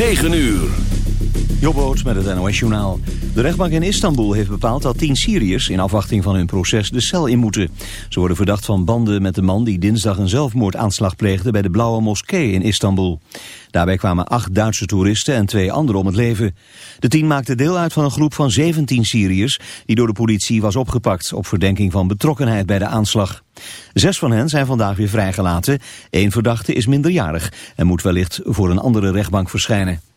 9 uur. Jobboot met het NOS-journaal. De rechtbank in Istanbul heeft bepaald dat tien Syriërs in afwachting van hun proces de cel in moeten. Ze worden verdacht van banden met de man die dinsdag een zelfmoordaanslag pleegde bij de Blauwe Moskee in Istanbul. Daarbij kwamen acht Duitse toeristen en twee anderen om het leven. De tien maakten deel uit van een groep van 17 Syriërs die door de politie was opgepakt op verdenking van betrokkenheid bij de aanslag. Zes van hen zijn vandaag weer vrijgelaten. Eén verdachte is minderjarig en moet wellicht voor een andere rechtbank verschijnen.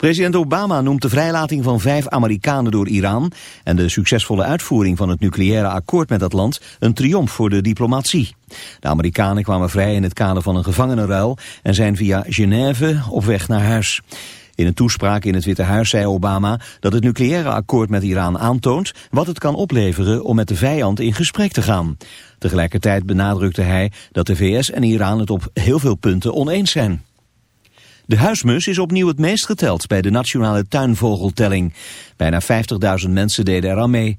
President Obama noemt de vrijlating van vijf Amerikanen door Iran en de succesvolle uitvoering van het nucleaire akkoord met dat land een triomf voor de diplomatie. De Amerikanen kwamen vrij in het kader van een gevangenenruil en zijn via Genève op weg naar huis. In een toespraak in het Witte Huis zei Obama dat het nucleaire akkoord met Iran aantoont wat het kan opleveren om met de vijand in gesprek te gaan. Tegelijkertijd benadrukte hij dat de VS en Iran het op heel veel punten oneens zijn. De huismus is opnieuw het meest geteld bij de nationale tuinvogeltelling. Bijna 50.000 mensen deden eraan mee.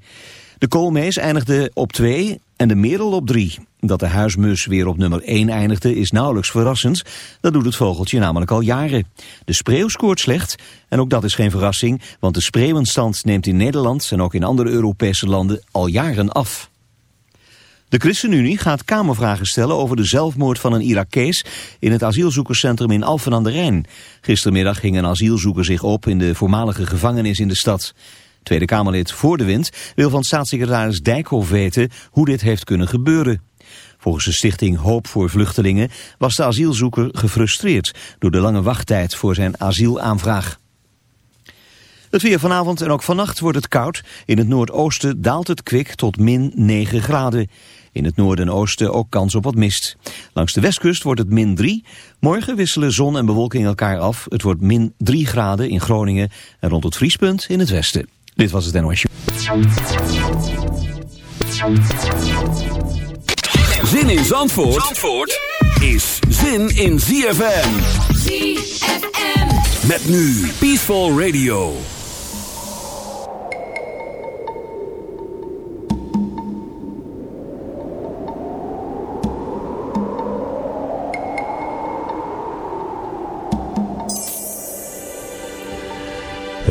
De koolmees eindigde op 2 en de merel op 3. Dat de huismus weer op nummer 1 eindigde is nauwelijks verrassend. Dat doet het vogeltje namelijk al jaren. De spreeuw scoort slecht en ook dat is geen verrassing... want de spreeuwenstand neemt in Nederland en ook in andere Europese landen al jaren af. De ChristenUnie gaat Kamervragen stellen over de zelfmoord van een Irakees in het asielzoekerscentrum in Alphen aan de Rijn. Gistermiddag ging een asielzoeker zich op in de voormalige gevangenis in de stad. Tweede Kamerlid Voor de Wind wil van staatssecretaris Dijkhoff weten hoe dit heeft kunnen gebeuren. Volgens de stichting Hoop voor Vluchtelingen was de asielzoeker gefrustreerd door de lange wachttijd voor zijn asielaanvraag. Het weer vanavond en ook vannacht wordt het koud. In het noordoosten daalt het kwik tot min 9 graden. In het noorden en oosten ook kans op wat mist. Langs de westkust wordt het min 3. Morgen wisselen zon en bewolking elkaar af. Het wordt min 3 graden in Groningen en rond het vriespunt in het westen. Dit was het NOS Zin in Zandvoort, Zandvoort is zin in ZFM. ZFM. Met nu Peaceful Radio.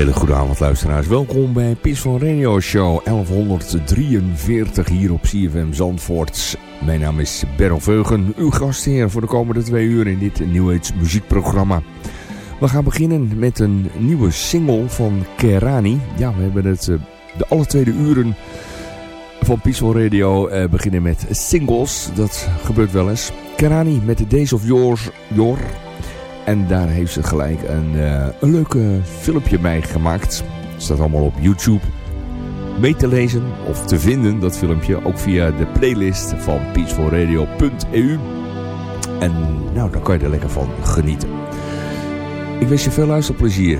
Hele goede avond luisteraars. Welkom bij Peaceful Radio Show 1143 hier op CFM Zandvoort. Mijn naam is Berl Veugen, uw gastheer voor de komende twee uur in dit Age muziekprogramma. We gaan beginnen met een nieuwe single van Kerani. Ja, we hebben het eh, de alle tweede uren van Peaceful Radio uh, beginnen met singles. Dat gebeurt wel eens. Kerani met de Days of Yours, Your en daar heeft ze gelijk een, uh, een leuk filmpje mee gemaakt. Het staat allemaal op YouTube. Mee te lezen of te vinden, dat filmpje, ook via de playlist van peacefulradio.eu. En nou, dan kan je er lekker van genieten. Ik wens je veel luisterplezier.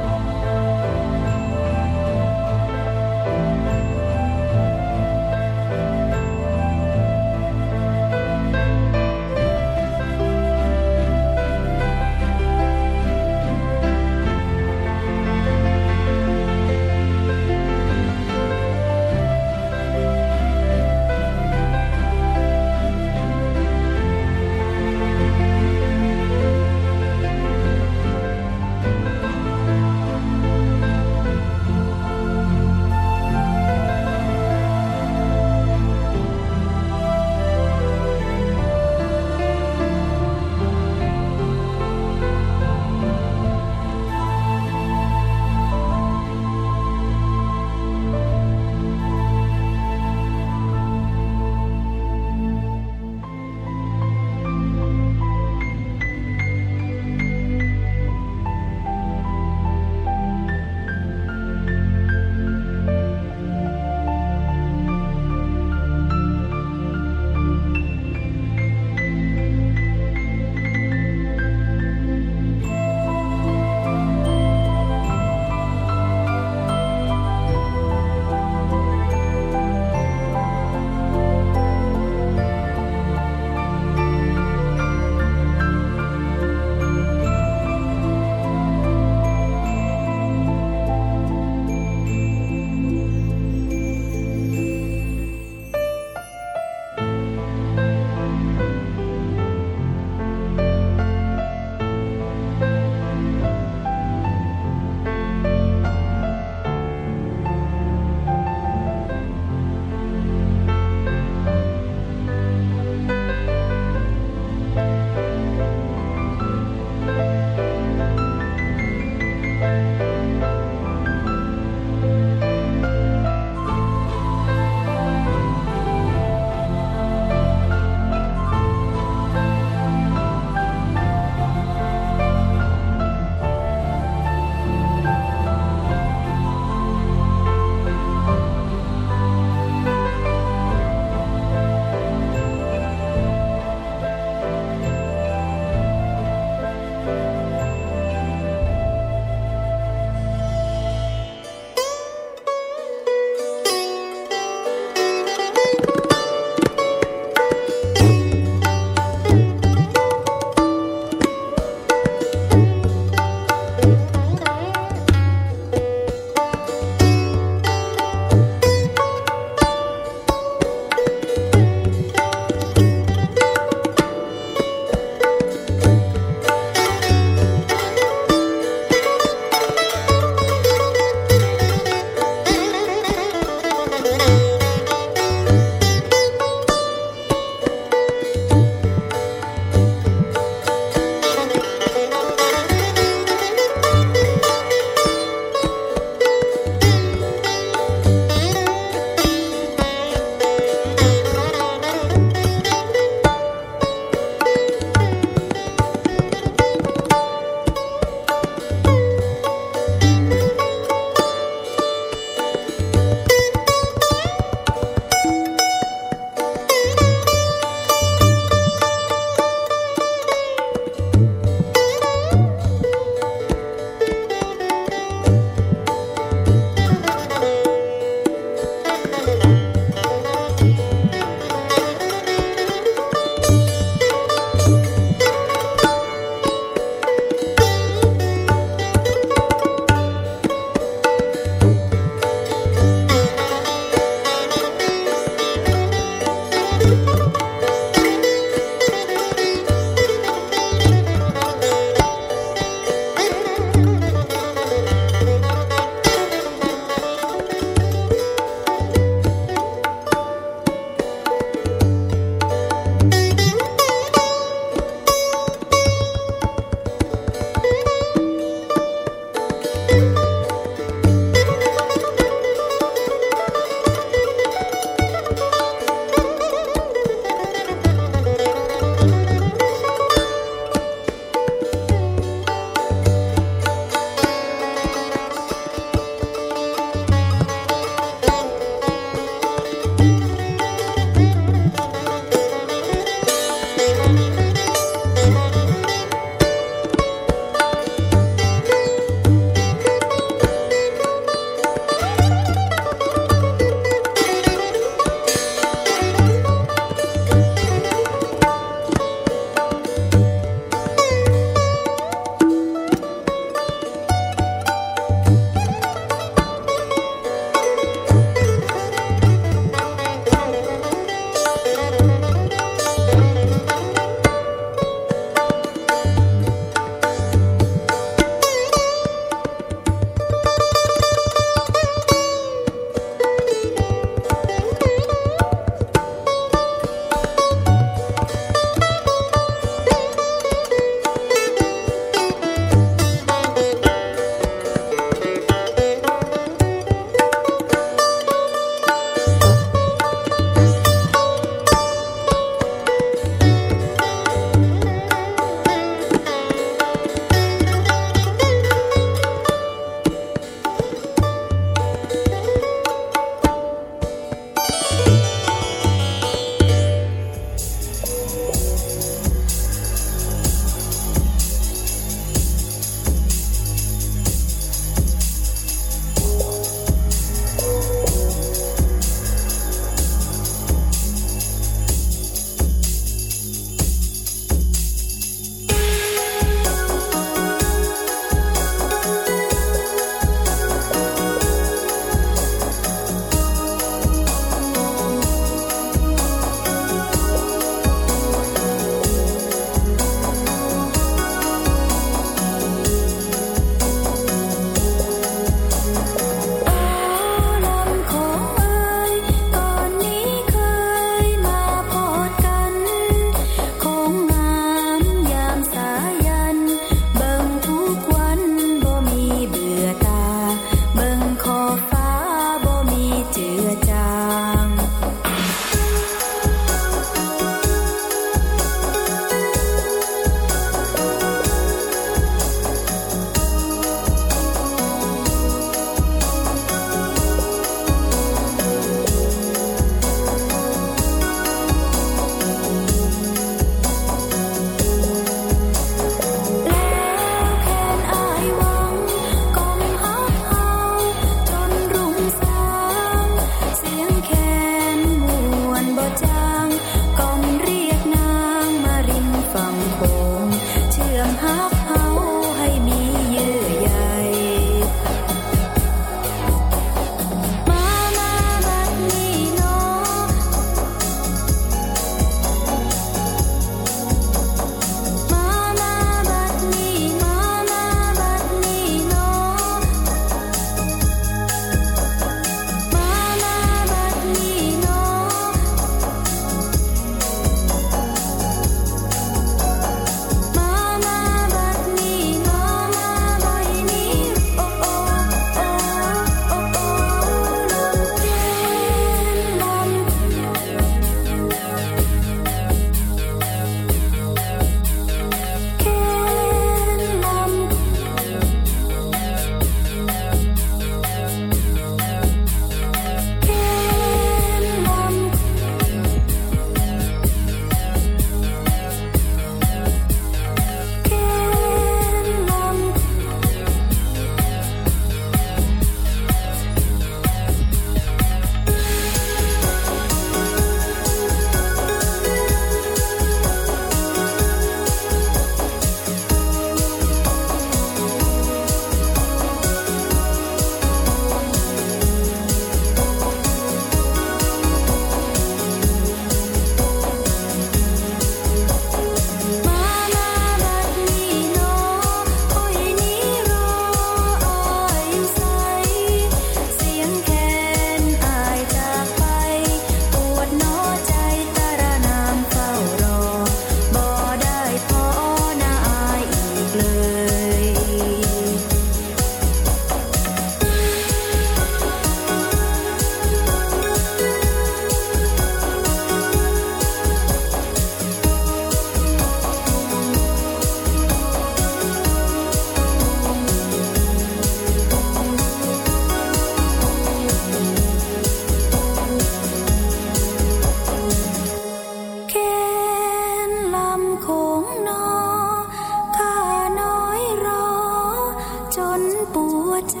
วใจ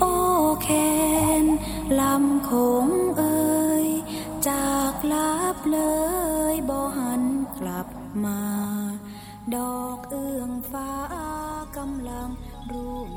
โอเคนลำคงเอ่ย จากลับเลยบ่หันกลับมา ดอกเอื้องฟ้ากำลังรุ่ง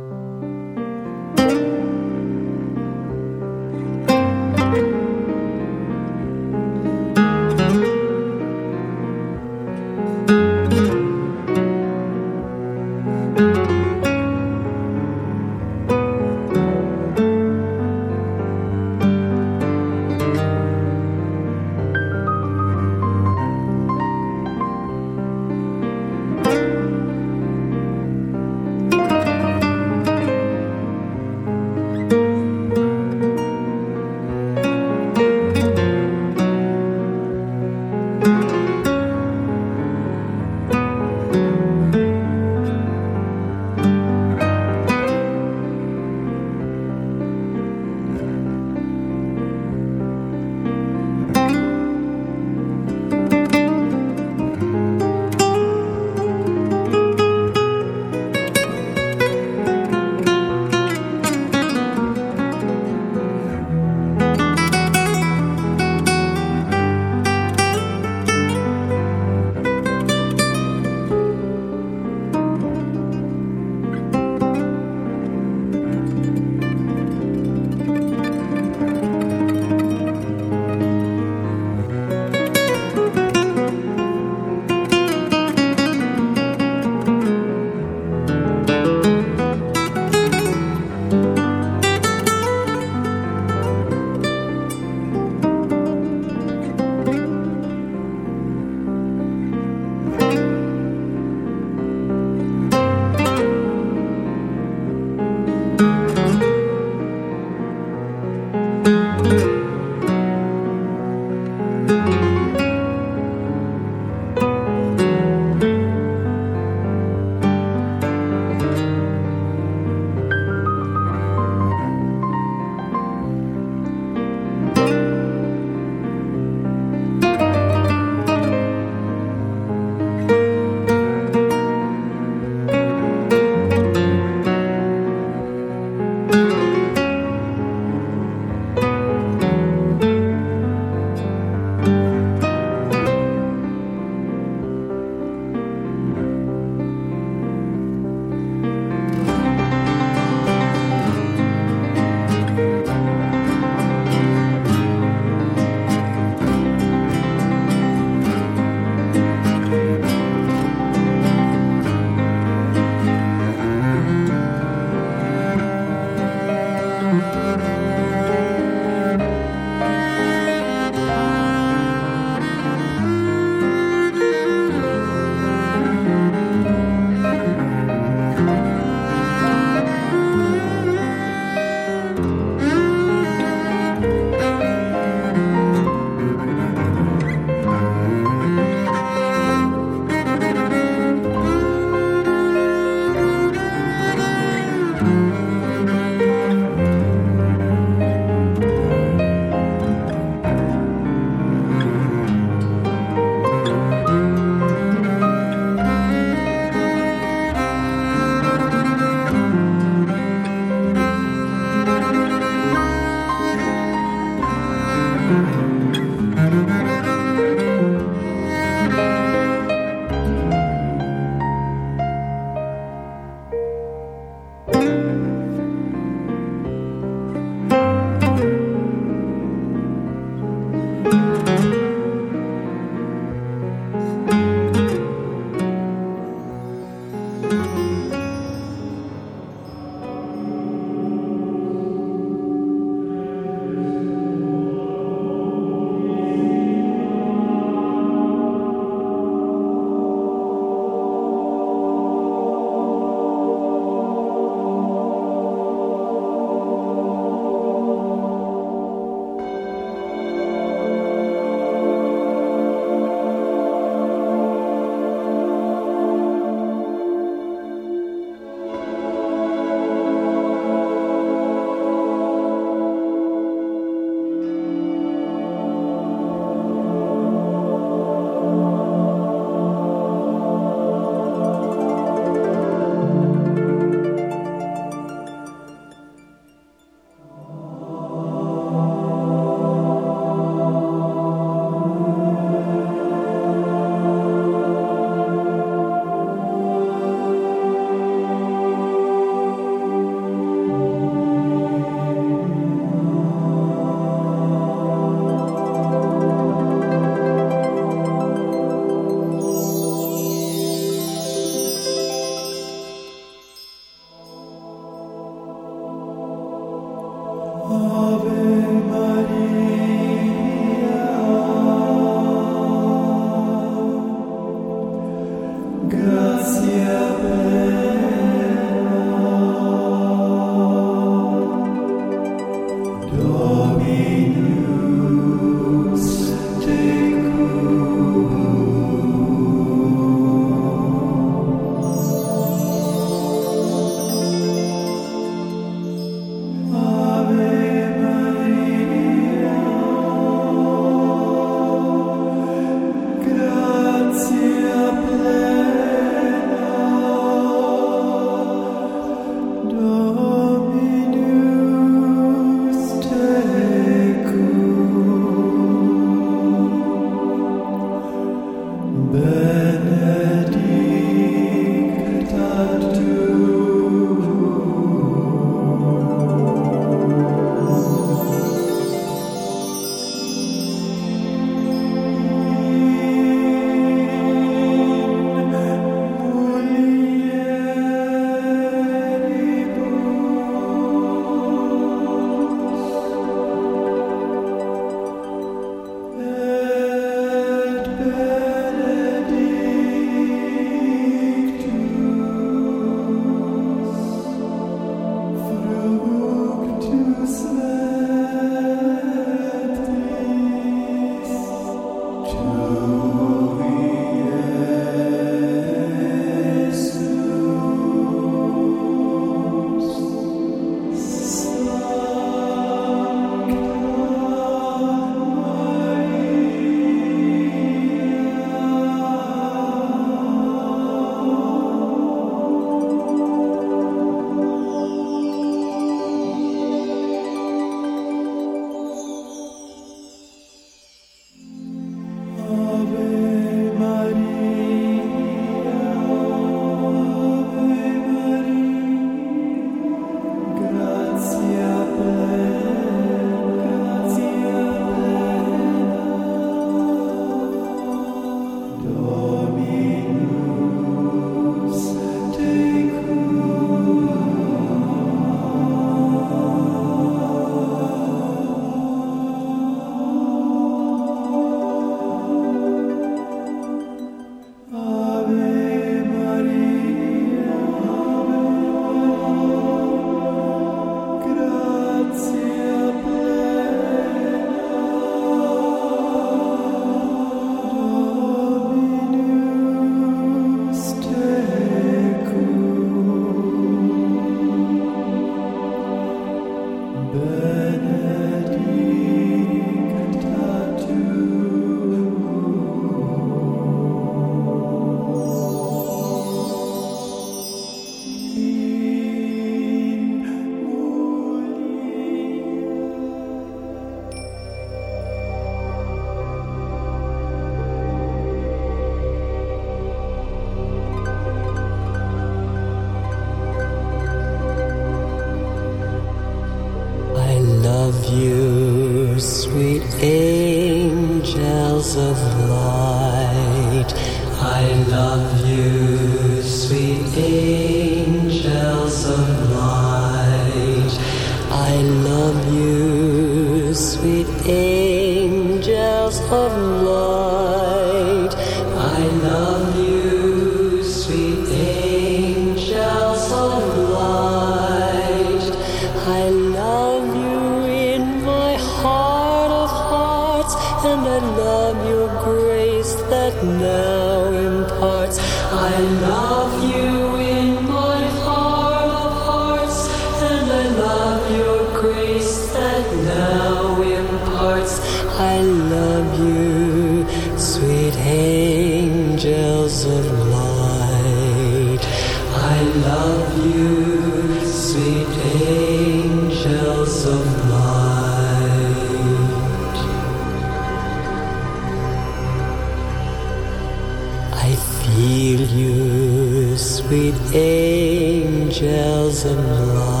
angels and light.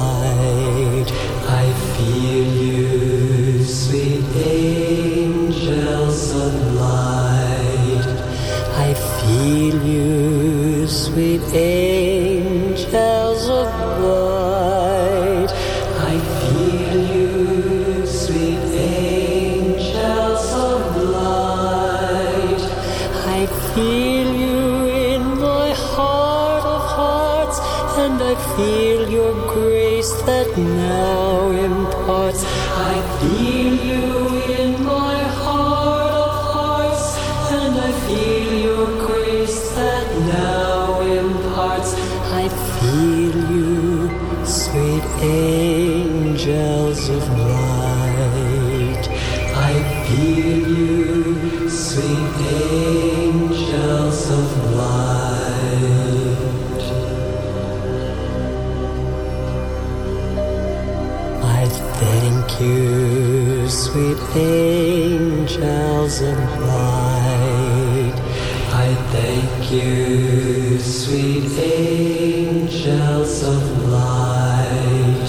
you, sweet angels of light.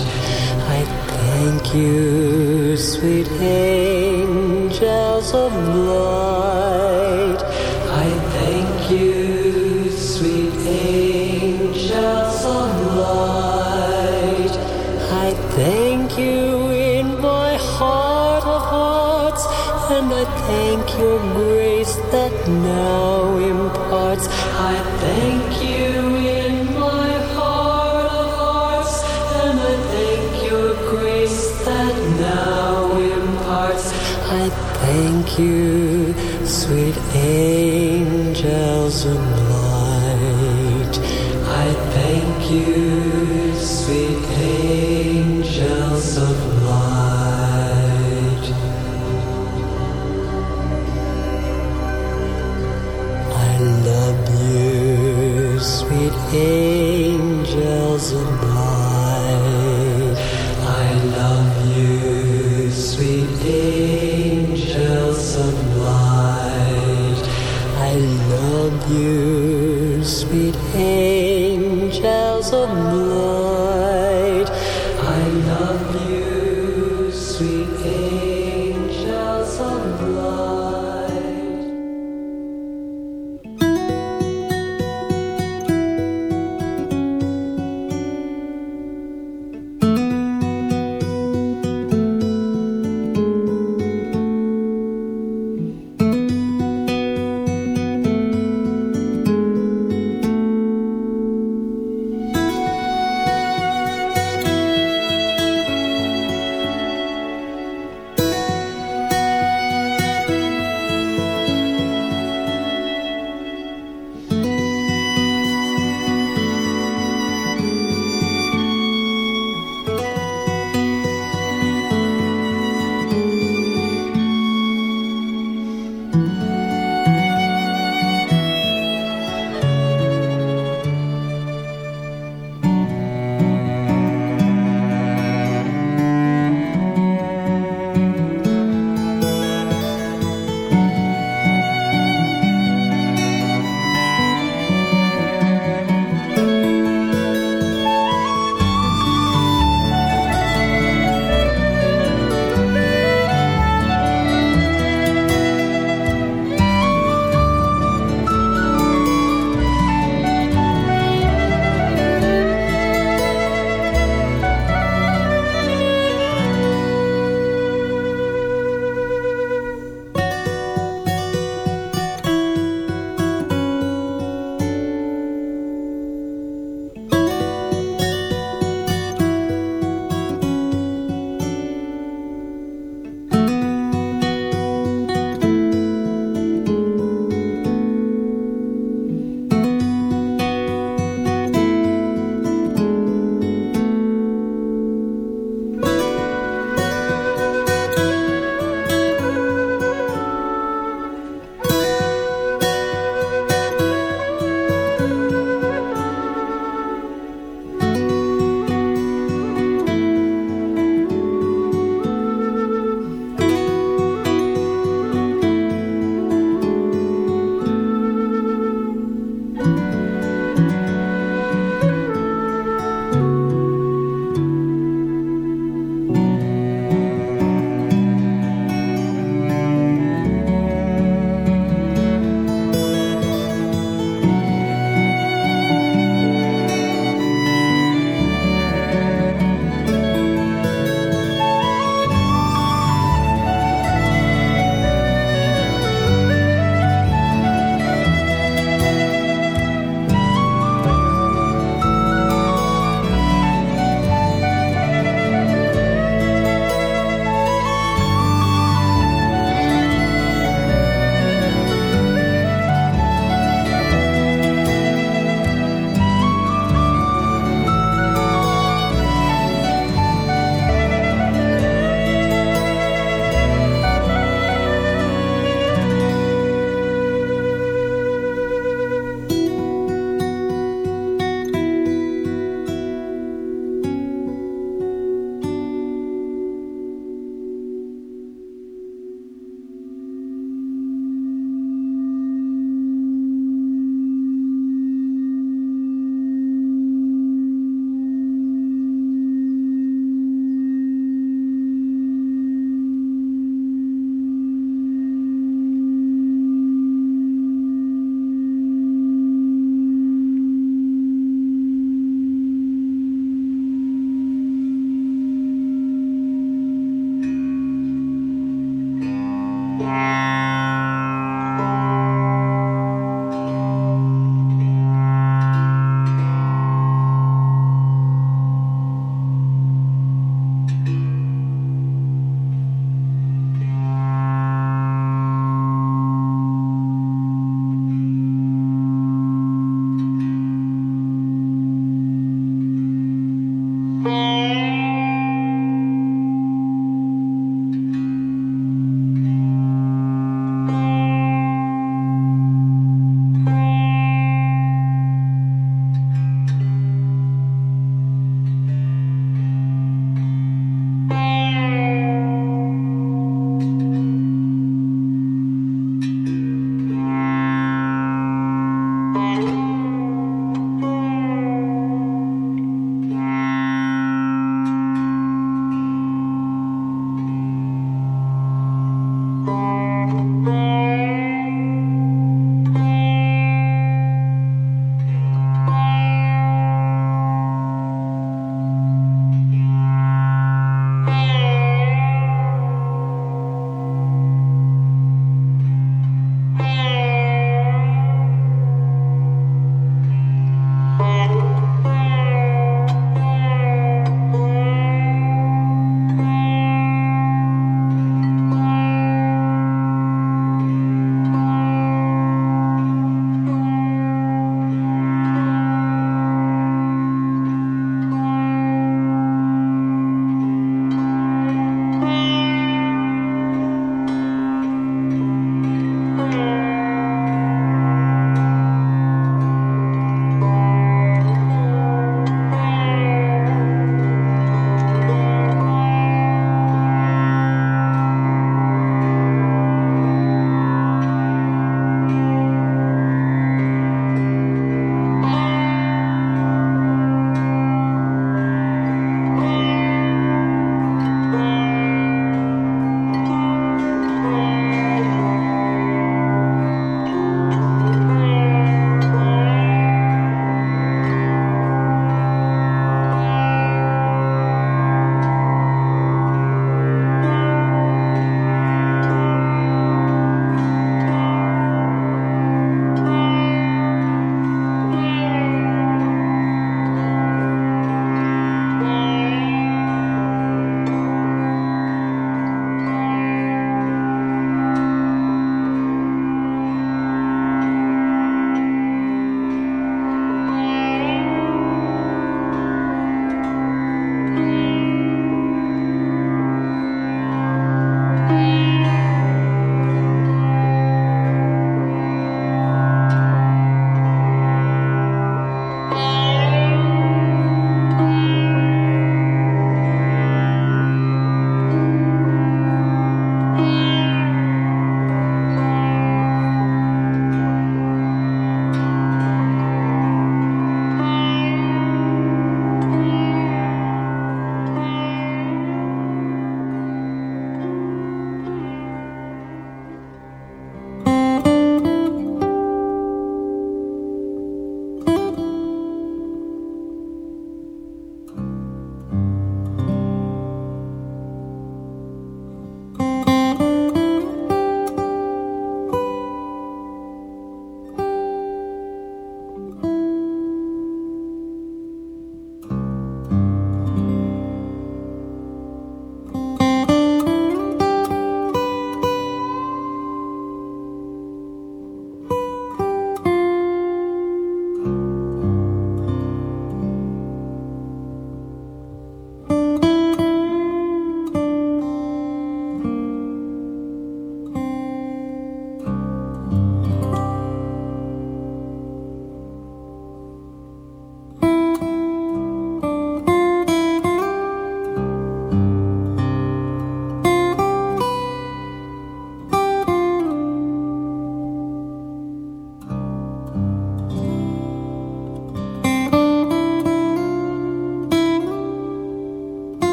I thank you, sweet. you, sweet angels.